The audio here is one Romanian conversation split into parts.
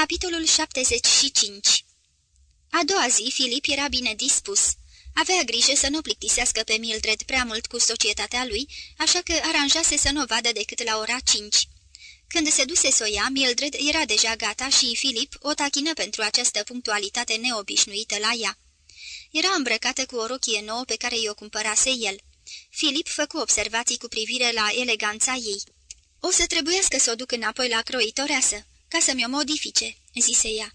Capitolul 75 A doua zi, Filip era bine dispus. Avea grijă să nu plictisească pe Mildred prea mult cu societatea lui, așa că aranjase să nu o vadă decât la ora cinci. Când se duse să o ia, Mildred era deja gata și Filip o tachină pentru această punctualitate neobișnuită la ea. Era îmbrăcată cu o rochie nouă pe care i-o cumpărase el. Filip făcu observații cu privire la eleganța ei. O să trebuiască să o duc înapoi la croitoreasă, ca să-mi o modifice," zise ea.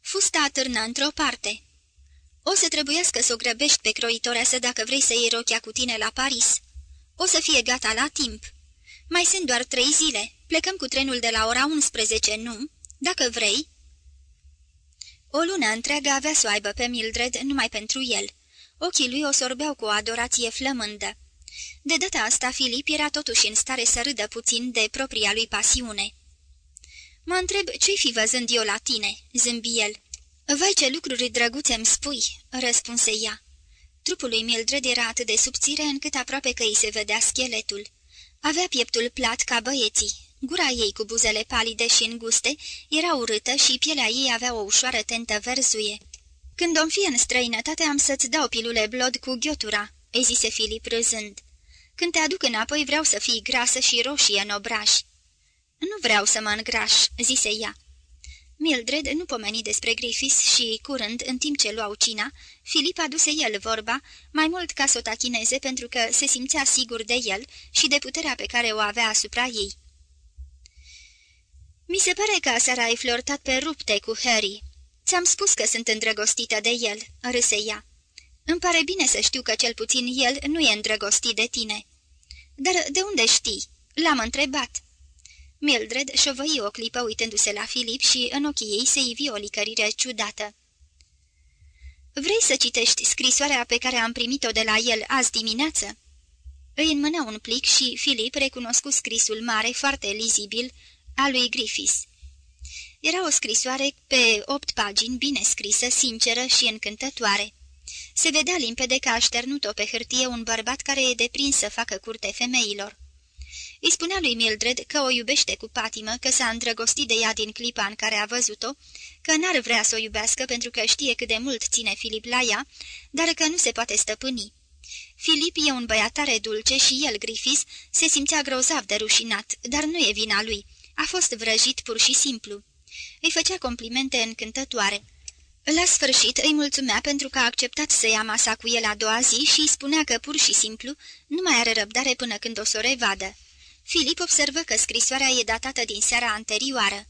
Fusta atârnă într-o parte. O să trebuiască să o grăbești pe croitoreasă dacă vrei să iei rochia cu tine la Paris. O să fie gata la timp. Mai sunt doar trei zile. Plecăm cu trenul de la ora 11, nu? Dacă vrei." O lună întreagă avea să o aibă pe Mildred numai pentru el. Ochii lui o sorbeau cu o adorație flămândă. De data asta, Filip era totuși în stare să râdă puțin de propria lui pasiune. Mă întreb ce-i fi văzând eu la tine?" zâmbi el. Vai ce lucruri drăguțe îmi spui," răspunse ea. Trupul lui Mildred era atât de subțire încât aproape că îi se vedea scheletul. Avea pieptul plat ca băieții. Gura ei cu buzele palide și înguste era urâtă și pielea ei avea o ușoară tentă verzuie. Când om fi în străinătate am să-ți dau pilule blod cu ghiotura," îi zise Filip râzând. Când te aduc înapoi vreau să fii grasă și roșie în obraj." Nu vreau să mă îngraș," zise ea. Mildred nu pomeni despre Griffiths și, curând, în timp ce luau cina, Filip aduse el vorba, mai mult ca să o tachineze pentru că se simțea sigur de el și de puterea pe care o avea asupra ei. Mi se pare că aseară ai flirtat pe rupte cu Harry. Ți-am spus că sunt îndrăgostită de el," râse ea. Îmi pare bine să știu că cel puțin el nu e îndrăgostit de tine." Dar de unde știi?" L-am întrebat." Mildred șovăi o clipă uitându-se la Filip și în ochii ei se ivi o licărire ciudată. Vrei să citești scrisoarea pe care am primit-o de la el azi dimineață?" Îi înmâna un plic și Filip recunoscu scrisul mare, foarte lizibil, al lui Griffiths. Era o scrisoare pe opt pagini, bine scrisă, sinceră și încântătoare. Se vedea limpede că a șternut-o pe hârtie un bărbat care e deprins să facă curte femeilor. Îi spunea lui Mildred că o iubește cu patimă, că s-a îndrăgostit de ea din clipa în care a văzut-o, că n-ar vrea să o iubească pentru că știe cât de mult ține Filip la ea, dar că nu se poate stăpâni. Filip e un băiat tare dulce și el, Griffiths, se simțea grozav de rușinat, dar nu e vina lui. A fost vrăjit pur și simplu. Îi făcea complimente încântătoare. La sfârșit îi mulțumea pentru că a acceptat să ia masa cu el a doua zi și îi spunea că pur și simplu nu mai are răbdare până când o să o revadă. Filip observă că scrisoarea e datată din seara anterioară.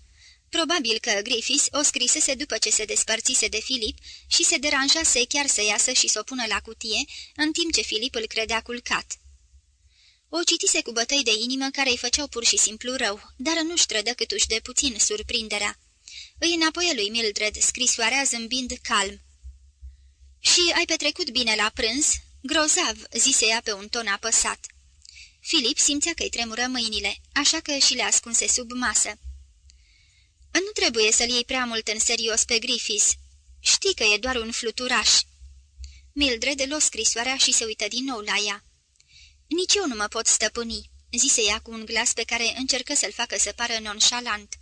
Probabil că Griffiths o scrisese după ce se despărțise de Filip și se deranjase chiar să iasă și să o pună la cutie, în timp ce Filip îl credea culcat. O citise cu bătăi de inimă care îi făceau pur și simplu rău, dar nu-și trădă câtuși de puțin surprinderea. Îi înapoi lui Mildred scrisoarea zâmbind calm. Și ai petrecut bine la prânz?" Grozav," zise ea pe un ton apăsat. Filip simțea că-i tremură mâinile, așa că și le ascunse sub masă. Nu trebuie să-l iei prea mult în serios pe Griffiths. Știi că e doar un fluturaș." Mildred luă scrisoarea și se uită din nou la ea. Nici eu nu mă pot stăpâni," zise ea cu un glas pe care încercă să-l facă să pară nonșalant.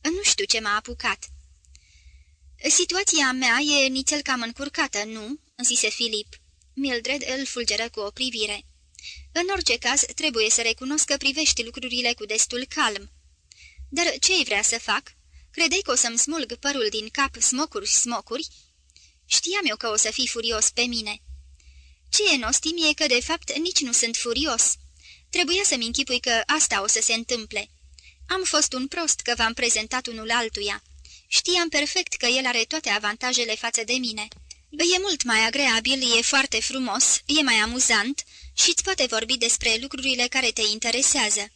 Nu știu ce m-a apucat." Situația mea e nițel cam încurcată, nu?" zise Filip. Mildred îl fulgeră cu o privire. În orice caz, trebuie să recunosc că privești lucrurile cu destul calm. Dar ce-i vrea să fac? Credeai că o să-mi smulg părul din cap smocuri și smocuri? Știam eu că o să fii furios pe mine. Ce e nostim e că, de fapt, nici nu sunt furios. Trebuia să-mi închipui că asta o să se întâmple. Am fost un prost că v-am prezentat unul altuia. Știam perfect că el are toate avantajele față de mine. E mult mai agreabil, e foarte frumos, e mai amuzant și îți poate vorbi despre lucrurile care te interesează.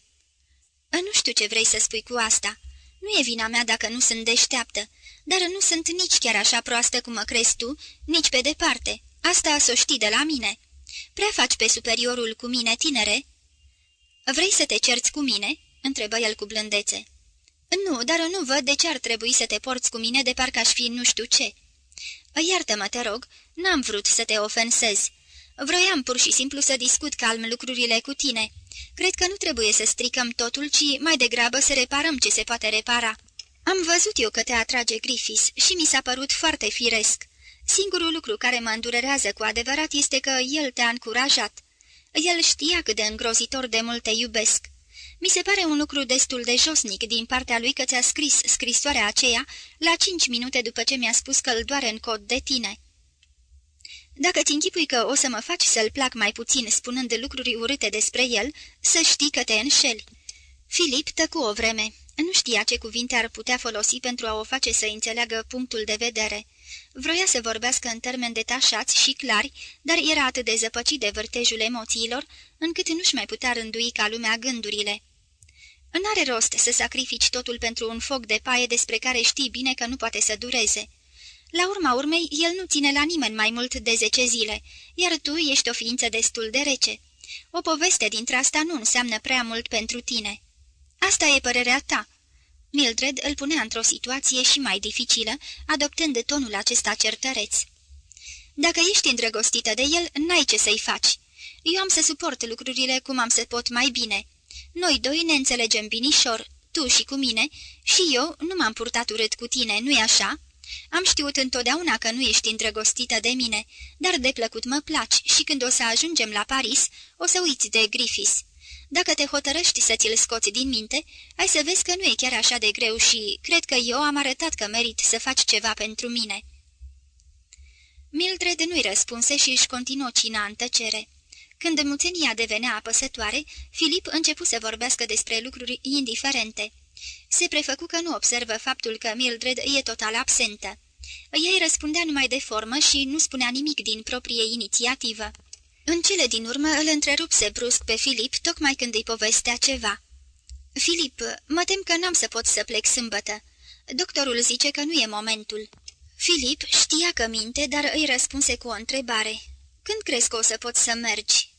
Nu știu ce vrei să spui cu asta. Nu e vina mea dacă nu sunt deșteaptă, dar nu sunt nici chiar așa proastă cum mă crezi tu, nici pe departe. Asta să o știi de la mine. Prea faci pe superiorul cu mine, tinere?" Vrei să te cerți cu mine?" întrebă el cu blândețe. Nu, dar nu văd de ce ar trebui să te porți cu mine de parcă aș fi nu știu ce." Iartă-mă, te rog, n-am vrut să te ofensez. Vroiam pur și simplu să discut calm lucrurile cu tine. Cred că nu trebuie să stricăm totul, ci mai degrabă să reparăm ce se poate repara." Am văzut eu că te atrage Griffiths și mi s-a părut foarte firesc. Singurul lucru care mă îndurerează cu adevărat este că el te-a încurajat. El știa cât de îngrozitor de mult te iubesc. Mi se pare un lucru destul de josnic din partea lui că ți-a scris scrisoarea aceea la cinci minute după ce mi-a spus că îl doare în cod de tine. Dacă ți închipui că o să mă faci să-l plac mai puțin spunând lucruri urâte despre el, să știi că te înșeli. Filip tăcu o vreme. Nu știa ce cuvinte ar putea folosi pentru a o face să înțeleagă punctul de vedere. Vroia să vorbească în termeni detașați și clari, dar era atât de zăpăcit de vârtejul emoțiilor, încât nu-și mai putea rândui ca lumea gândurile. N-are rost să sacrifici totul pentru un foc de paie despre care știi bine că nu poate să dureze. La urma urmei, el nu ține la nimeni mai mult de zece zile, iar tu ești o ființă destul de rece. O poveste dintre asta nu înseamnă prea mult pentru tine. Asta e părerea ta." Mildred îl punea într-o situație și mai dificilă, adoptând tonul acesta certăreț. Dacă ești îndrăgostită de el, n-ai ce să-i faci. Eu am să suport lucrurile cum am să pot mai bine. Noi doi ne înțelegem binișor, tu și cu mine, și eu nu m-am purtat urât cu tine, nu-i așa?" Am știut întotdeauna că nu ești îndrăgostită de mine, dar de plăcut mă placi și când o să ajungem la Paris, o să uiți de Griffiths. Dacă te hotărăști să ți-l scoți din minte, ai să vezi că nu e chiar așa de greu și cred că eu am arătat că merit să faci ceva pentru mine." Mildred nu-i răspunse și își continuă cina în tăcere. Când muțenia devenea apăsătoare, Filip începu să vorbească despre lucruri indiferente. Se prefăcu că nu observă faptul că Mildred e total absentă. Ea îi răspundea numai de formă și nu spunea nimic din proprie inițiativă. În cele din urmă îl întrerupse brusc pe Filip, tocmai când îi povestea ceva. Filip, mă tem că n-am să pot să plec sâmbătă. Doctorul zice că nu e momentul." Filip știa că minte, dar îi răspunse cu o întrebare. Când crezi că o să poți să mergi?"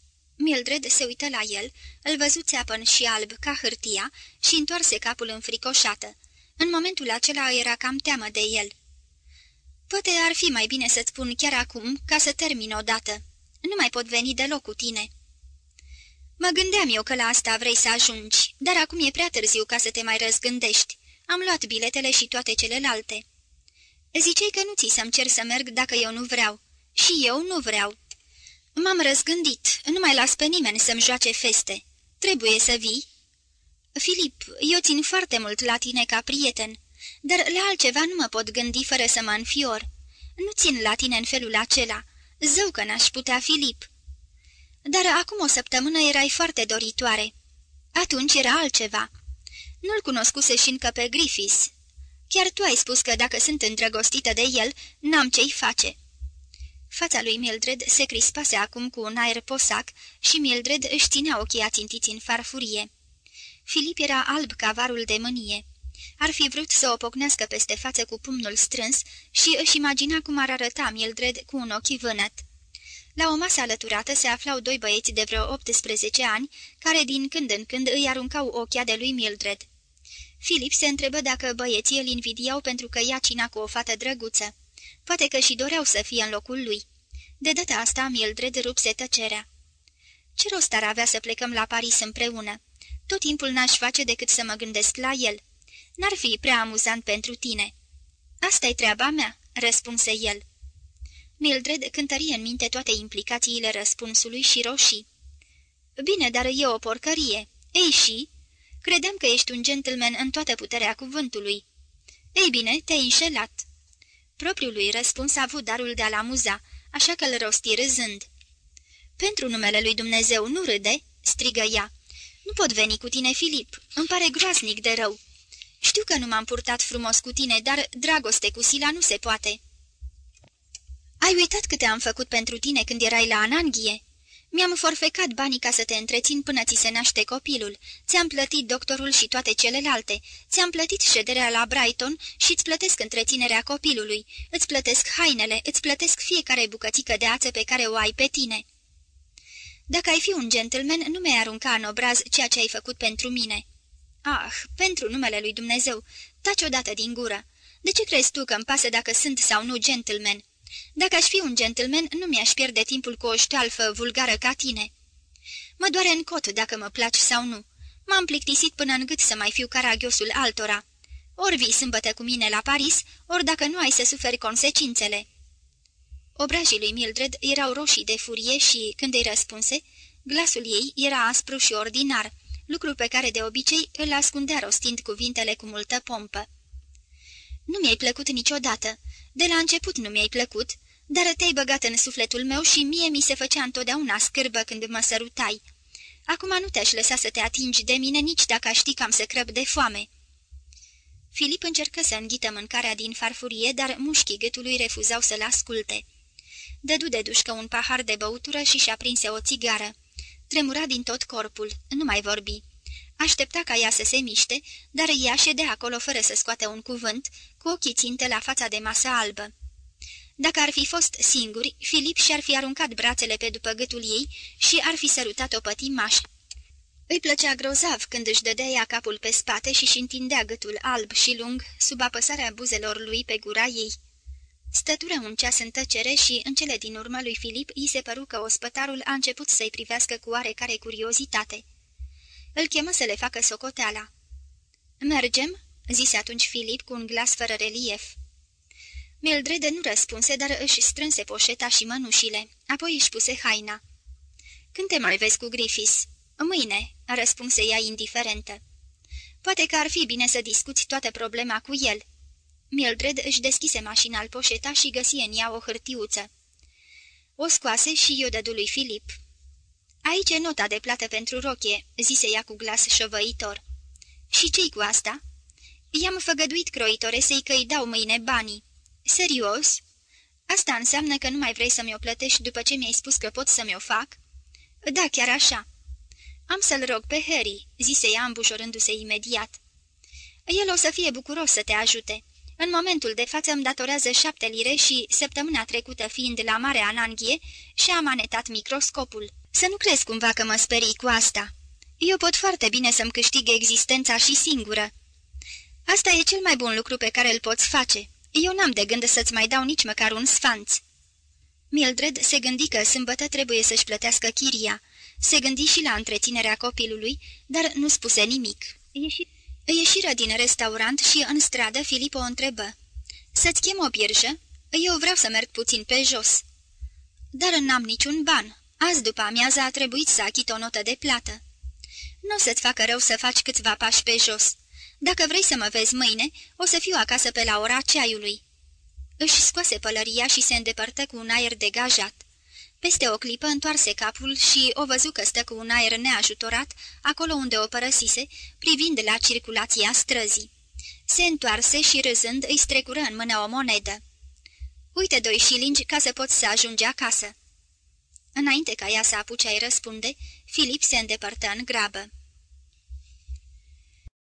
Mildred se uită la el, îl văzut țeapăn și alb ca hârtia și întoarse capul înfricoșată. În momentul acela era cam teamă de el. Poate ar fi mai bine să-ți spun chiar acum, ca să termin odată. Nu mai pot veni deloc cu tine." Mă gândeam eu că la asta vrei să ajungi, dar acum e prea târziu ca să te mai răzgândești. Am luat biletele și toate celelalte." Zicei că nu ți să-mi cer să merg dacă eu nu vreau. Și eu nu vreau." M-am răzgândit, nu mai las pe nimeni să-mi joace feste. Trebuie să vii?" Filip, eu țin foarte mult la tine ca prieten, dar la altceva nu mă pot gândi fără să mă înfior. Nu țin la tine în felul acela. Zău că n-aș putea, Filip." Dar acum o săptămână erai foarte doritoare. Atunci era altceva. Nu-l cunoscuse și încă pe Griffiths. Chiar tu ai spus că dacă sunt îndrăgostită de el, n-am ce-i face." Fața lui Mildred se crispase acum cu un aer posac și Mildred își ținea ochii ațintiți în farfurie. Filip era alb ca varul de mânie. Ar fi vrut să o pocnească peste față cu pumnul strâns și își imagina cum ar arăta Mildred cu un ochi vânăt. La o masă alăturată se aflau doi băieți de vreo 18 ani, care din când în când îi aruncau ochia de lui Mildred. Filip se întrebă dacă băieții îl invidiau pentru că ia cina cu o fată drăguță. Poate că și doreau să fie în locul lui. De data asta, Mildred rupse tăcerea. Ce rost ar avea să plecăm la Paris împreună? Tot timpul n-aș face decât să mă gândesc la el. N-ar fi prea amuzant pentru tine." Asta-i treaba mea," răspunse el. Mildred cântărie în minte toate implicațiile răspunsului și roșii. Bine, dar e o porcărie. Ei și? Credeam că ești un gentleman în toată puterea cuvântului." Ei bine, te-ai înșelat." Propriul lui răspuns a avut darul de a-l amuza, așa că îl rosti râzând. Pentru numele lui Dumnezeu nu râde?" strigă ea. Nu pot veni cu tine, Filip. Îmi pare groaznic de rău. Știu că nu m-am purtat frumos cu tine, dar dragoste cu Sila nu se poate." Ai uitat câte am făcut pentru tine când erai la Ananghie?" Mi-am forfecat banii ca să te întrețin până ți se naște copilul. Ți-am plătit doctorul și toate celelalte. Ți-am plătit șederea la Brighton și îți plătesc întreținerea copilului. Îți plătesc hainele, îți plătesc fiecare bucățică de ață pe care o ai pe tine. Dacă ai fi un gentleman, nu mi-ai arunca în obraz ceea ce ai făcut pentru mine." Ah, pentru numele lui Dumnezeu, taci odată din gură. De ce crezi tu că-mi pasă dacă sunt sau nu gentleman?" Dacă aș fi un gentleman, nu mi-aș pierde timpul cu o ștealfă vulgară ca tine. Mă doare în cot dacă mă placi sau nu. M-am plictisit până în gât să mai fiu caragiosul altora. Ori vii sâmbătă cu mine la Paris, ori dacă nu ai să suferi consecințele." Obrajii lui Mildred erau roșii de furie și, când îi răspunse, glasul ei era aspru și ordinar, lucru pe care de obicei îl ascundea rostind cuvintele cu multă pompă. Nu mi-ai plăcut niciodată. De la început nu mi-ai plăcut, dar te-ai băgat în sufletul meu și mie mi se făcea întotdeauna scârbă când mă sărutai. Acum nu te-aș lăsa să te atingi de mine nici dacă aș ști că am să crăb de foame." Filip încercă să înghită mâncarea din farfurie, dar mușchii gâtului refuzau să-l asculte. Dădu de dușcă un pahar de băutură și și-a prinse o țigară. Tremura din tot corpul, nu mai vorbi. Aștepta ca ea să se miște, dar ea ședea acolo fără să scoate un cuvânt, cu ochii ținte la fața de masă albă. Dacă ar fi fost singuri, Filip și-ar fi aruncat brațele pe după gâtul ei și ar fi sărutat-o pătimaș. Îi plăcea grozav când își dădea ea capul pe spate și-și întindea gâtul alb și lung sub apăsarea buzelor lui pe gura ei. Stătură un ceas în tăcere și, în cele din urmă lui Filip, îi se păru că ospătarul a început să-i privească cu oarecare curiozitate. Îl chemă să le facă socoteala. Mergem?" zise atunci Filip cu un glas fără relief. Mildred nu răspunse, dar își strânse poșeta și mănușile, apoi își puse haina. Când te mai vezi cu Griffiths?" Mâine," răspunse ea indiferentă. Poate că ar fi bine să discuți toată problema cu el." Mildred își deschise mașina al poșeta și găsi în ea o hârtiuță. O scoase și i-o dădu lui Filip. Aici e nota de plată pentru rochie," zise ea cu glas șovăitor. Și ce-i cu asta?" I-am făgăduit croitoresei că îi dau mâine banii." Serios? Asta înseamnă că nu mai vrei să mi-o plătești după ce mi-ai spus că pot să mi-o fac?" Da, chiar așa." Am să-l rog pe Harry," zise ea îmbușorându-se imediat. El o să fie bucuros să te ajute. În momentul de față îmi datorează șapte lire și, săptămâna trecută fiind la Marea Ananghie, și-a manetat microscopul. Să nu crezi cumva că mă sperii cu asta. Eu pot foarte bine să-mi câștig existența și singură. Asta e cel mai bun lucru pe care îl poți face. Eu n-am de gând să-ți mai dau nici măcar un sfanț." Mildred se gândi că sâmbătă trebuie să-și plătească chiria. Se gândi și la întreținerea copilului, dar nu spuse nimic. Ieși... Ieșiră din restaurant și în stradă Filip o întrebă. Să-ți chem o birjă? Eu vreau să merg puțin pe jos." Dar n-am niciun ban. Azi după amiază a trebuit să achit o notă de plată." Nu o să-ți facă rău să faci câțiva pași pe jos. Dacă vrei să mă vezi mâine, o să fiu acasă pe la ora ceaiului." Își scoase pălăria și se îndepărtă cu un aer degajat. Peste o clipă întoarse capul și o văzu că stă cu un aer neajutorat, acolo unde o părăsise, privind la circulația străzii. Se întoarse și râzând îi strecură în mână o monedă. Uite doi șilingi ca să poți să ajungi acasă." Înainte ca ea să apuce a răspunde, Filip se îndepărtă în grabă.